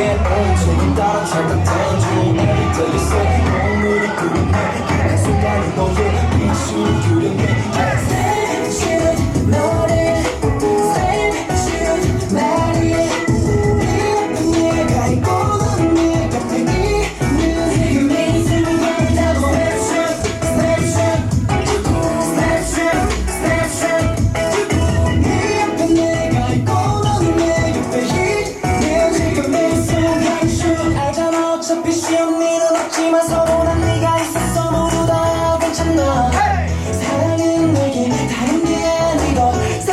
get into. You thought I'm trying to danger. Till you say.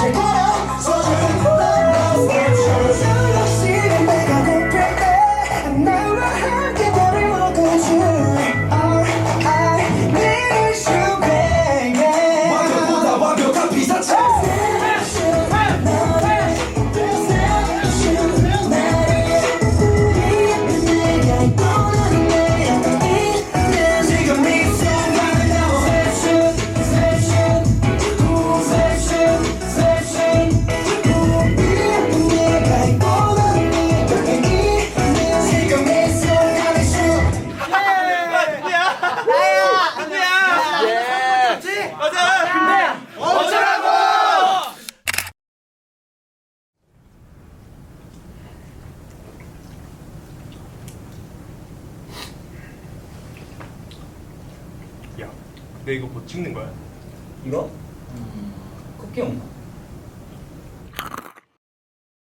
Come on. 너 이거 뭐 찍는 거야? 이거? 음. 꺾여